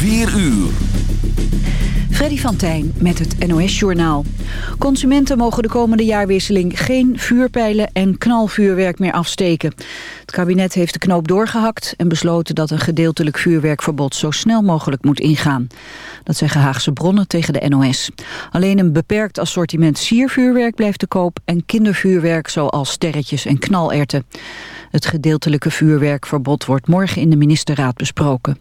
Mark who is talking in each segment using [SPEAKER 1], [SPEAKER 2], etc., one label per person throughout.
[SPEAKER 1] 4 uur.
[SPEAKER 2] Freddy van Tijn met het NOS-journaal. Consumenten mogen de komende jaarwisseling geen vuurpijlen en knalvuurwerk meer afsteken. Het kabinet heeft de knoop doorgehakt en besloten dat een gedeeltelijk vuurwerkverbod zo snel mogelijk moet ingaan. Dat zeggen Haagse bronnen tegen de NOS. Alleen een beperkt assortiment siervuurwerk blijft te koop en kindervuurwerk zoals sterretjes en knalerten. Het gedeeltelijke vuurwerkverbod wordt morgen in de ministerraad besproken.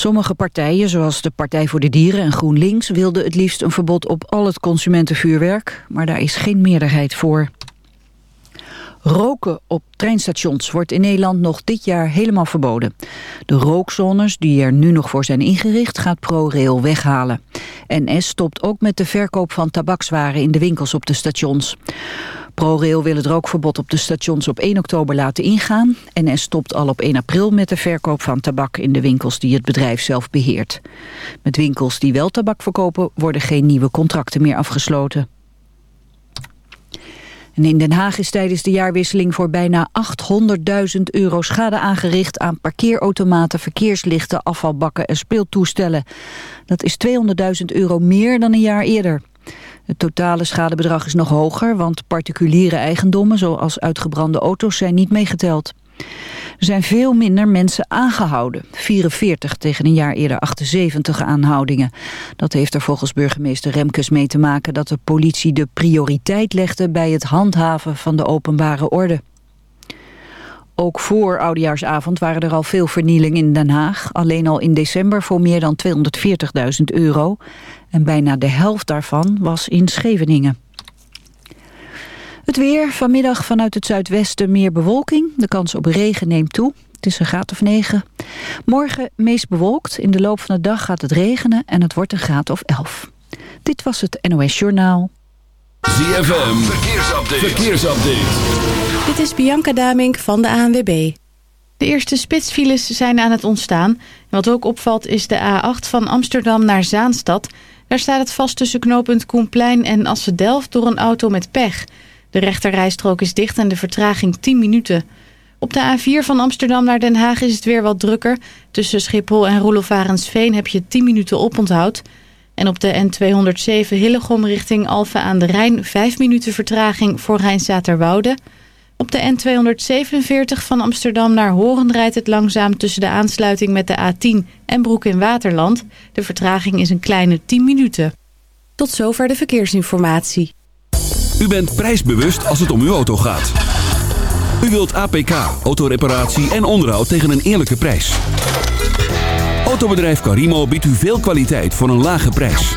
[SPEAKER 2] Sommige partijen, zoals de Partij voor de Dieren en GroenLinks... wilden het liefst een verbod op al het consumentenvuurwerk... maar daar is geen meerderheid voor. Roken op treinstations wordt in Nederland nog dit jaar helemaal verboden. De rookzones die er nu nog voor zijn ingericht gaat ProRail weghalen. NS stopt ook met de verkoop van tabakswaren in de winkels op de stations. ProRail wil het rookverbod op de stations op 1 oktober laten ingaan. NS stopt al op 1 april met de verkoop van tabak in de winkels die het bedrijf zelf beheert. Met winkels die wel tabak verkopen worden geen nieuwe contracten meer afgesloten. En in Den Haag is tijdens de jaarwisseling voor bijna 800.000 euro schade aangericht aan parkeerautomaten, verkeerslichten, afvalbakken en speeltoestellen. Dat is 200.000 euro meer dan een jaar eerder. Het totale schadebedrag is nog hoger, want particuliere eigendommen zoals uitgebrande auto's zijn niet meegeteld. Er zijn veel minder mensen aangehouden. 44 tegen een jaar eerder 78 aanhoudingen. Dat heeft er volgens burgemeester Remkes mee te maken... dat de politie de prioriteit legde bij het handhaven van de openbare orde. Ook voor Oudejaarsavond waren er al veel vernielingen in Den Haag. Alleen al in december voor meer dan 240.000 euro. En bijna de helft daarvan was in Scheveningen. Het weer, vanmiddag vanuit het zuidwesten meer bewolking. De kans op regen neemt toe. Het is een graad of 9. Morgen meest bewolkt. In de loop van de dag gaat het regenen en het wordt een graad of 11. Dit was het NOS Journaal.
[SPEAKER 1] ZFM, verkeersupdate. verkeersupdate.
[SPEAKER 3] Dit is Bianca Damink van de ANWB. De eerste spitsfiles zijn aan het ontstaan. Wat ook opvalt is de A8 van Amsterdam naar Zaanstad. Daar staat het vast tussen knooppunt Koenplein en Assen-Delft door een auto met pech. De rechterrijstrook is dicht en de vertraging 10 minuten. Op de A4 van Amsterdam naar Den Haag is het weer wat drukker. Tussen Schiphol en Roelofarensveen heb je 10 minuten oponthoud. En op de N207 Hillegom richting Alphen aan de Rijn... 5 minuten vertraging voor Rijnstaterwoude. Op de N247 van Amsterdam naar Horen rijdt het langzaam... tussen de aansluiting met de A10 en Broek in Waterland. De vertraging is een kleine 10 minuten. Tot zover de verkeersinformatie.
[SPEAKER 1] U bent prijsbewust als het om uw auto gaat. U wilt APK, autoreparatie en onderhoud tegen een eerlijke prijs. Autobedrijf Carimo biedt u veel kwaliteit voor een lage prijs.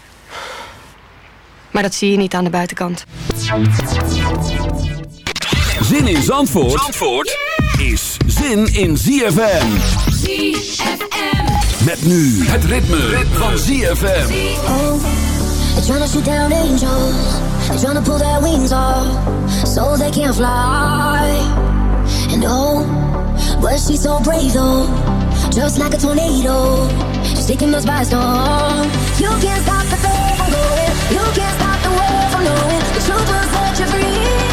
[SPEAKER 4] Maar dat zie je niet aan de buitenkant.
[SPEAKER 1] Zin in Zandvoort, Zandvoort is zin in ZFM.
[SPEAKER 5] ZFM.
[SPEAKER 1] Met nu het ritme, van ZFM.
[SPEAKER 6] They're trying to shoot down angels. They're trying to pull their wings off so they can't fly. And oh, but she's so brave though, just like a tornado. She's taking us by storm. You can't stop the thing. You can't stop the world from knowing the truth will set you free.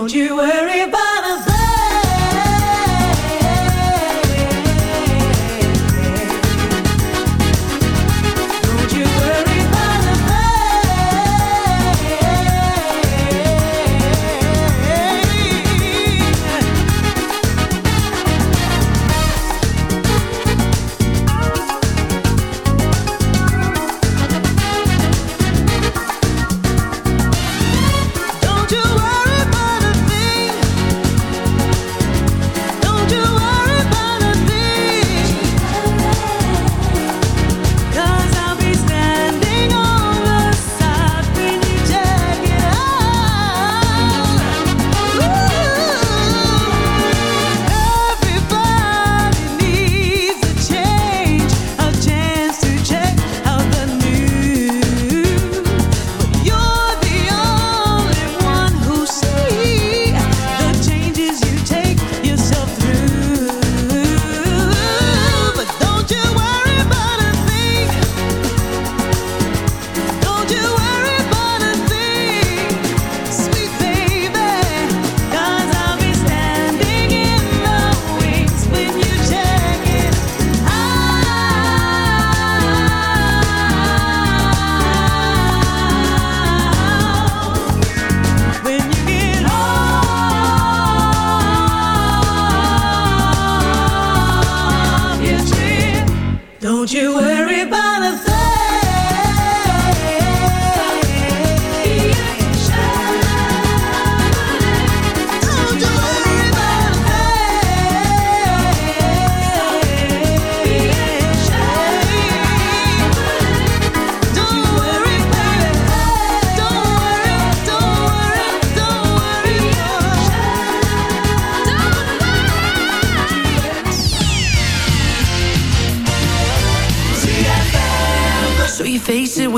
[SPEAKER 5] Don't you worry about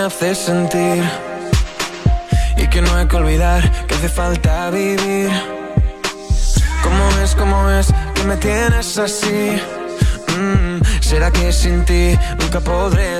[SPEAKER 7] hace sentir Y que no hay que olvidar que hace falta vivir ¿Cómo es, cómo es que me tienes así? Mm, ¿Será que sin ti nunca podré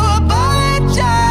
[SPEAKER 8] yeah.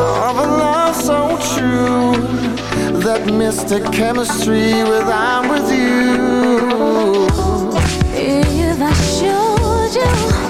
[SPEAKER 9] Of
[SPEAKER 10] a love
[SPEAKER 9] so
[SPEAKER 10] true, that mystic chemistry with I'm with you.
[SPEAKER 9] If I showed you.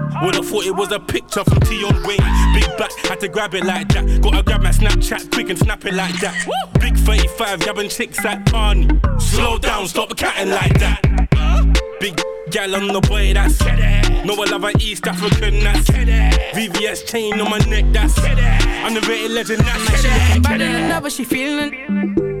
[SPEAKER 11] Would've thought it was a picture from Tion Wayne. Big back, had to grab it like that. Gotta grab my Snapchat quick and snap it like that. Big 35, yabbing chicks at Barney. Slow down, stop catting like that. Big gal on the boy, that's No, I love an East African, that's VVS chain on my neck, that's I'm the rated legend, that's
[SPEAKER 12] She looking better than ever, she feeling.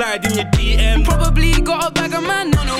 [SPEAKER 11] slide in your DM.
[SPEAKER 12] Probably got a bag of man on a no.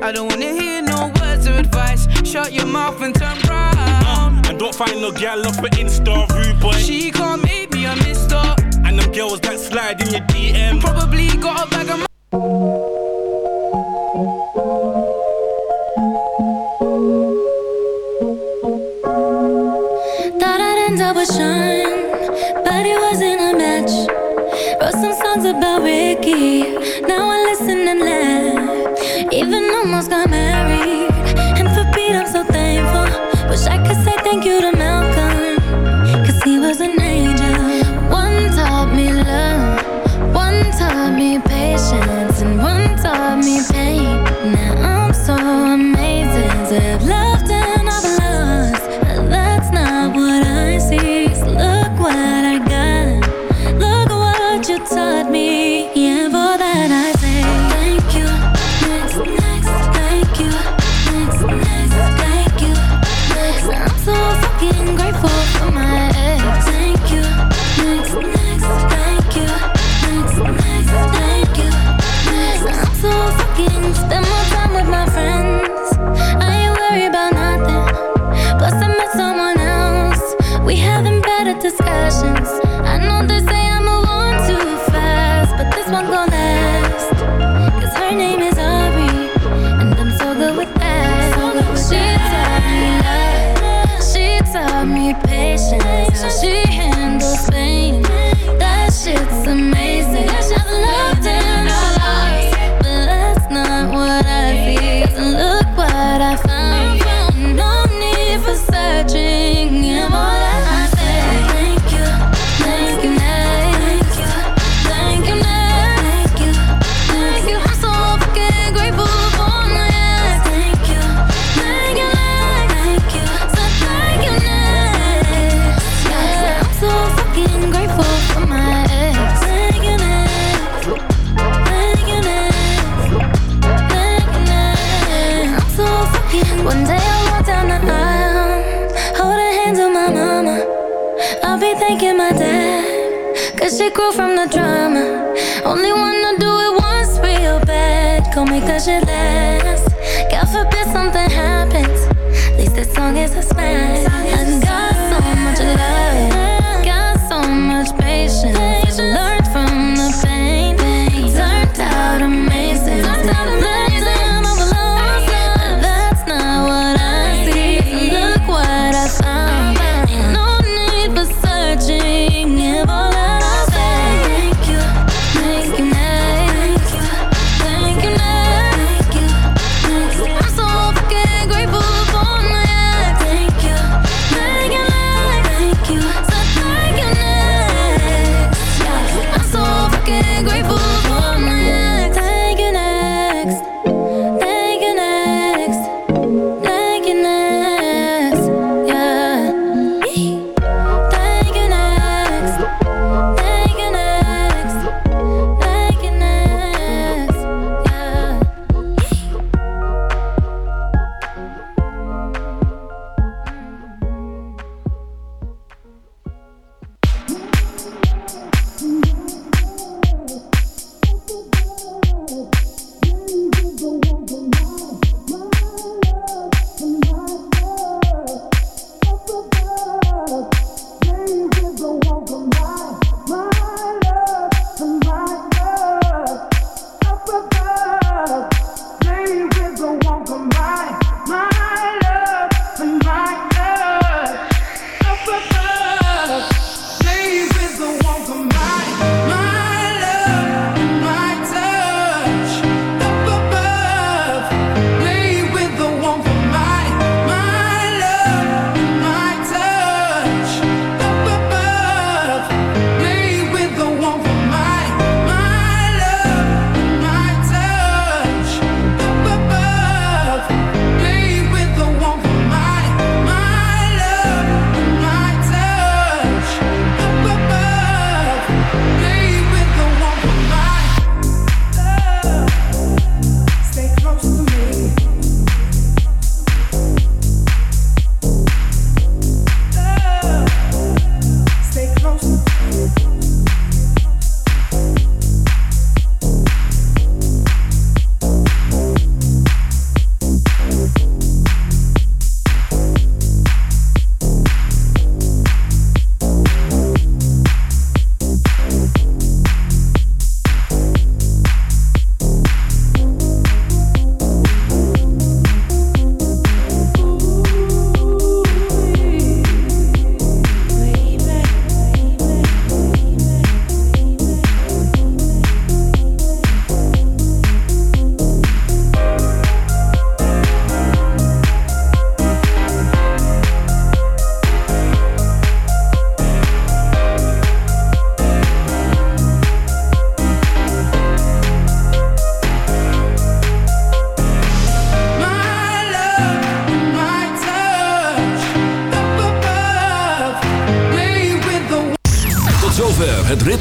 [SPEAKER 12] I don't wanna hear no words of advice. Shut your mouth and turn round.
[SPEAKER 11] Uh, and don't find no gal off of Insta, rude boy.
[SPEAKER 12] She can't make me a mister.
[SPEAKER 11] And them girls that slide in your DM.
[SPEAKER 12] Probably got a bag of
[SPEAKER 13] Thought I'd end up with Sean, but it wasn't a match. Wrote some songs about Ricky, now Even almost got married, and for Pete I'm so thankful. Wish I could say thank you to Malcolm, Thanking my dad Cause she grew from the drama. Only wanna do it once real bad. Call me cause shit last. God forbid something happens. At least as long as I smash I got so much love.